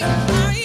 Are you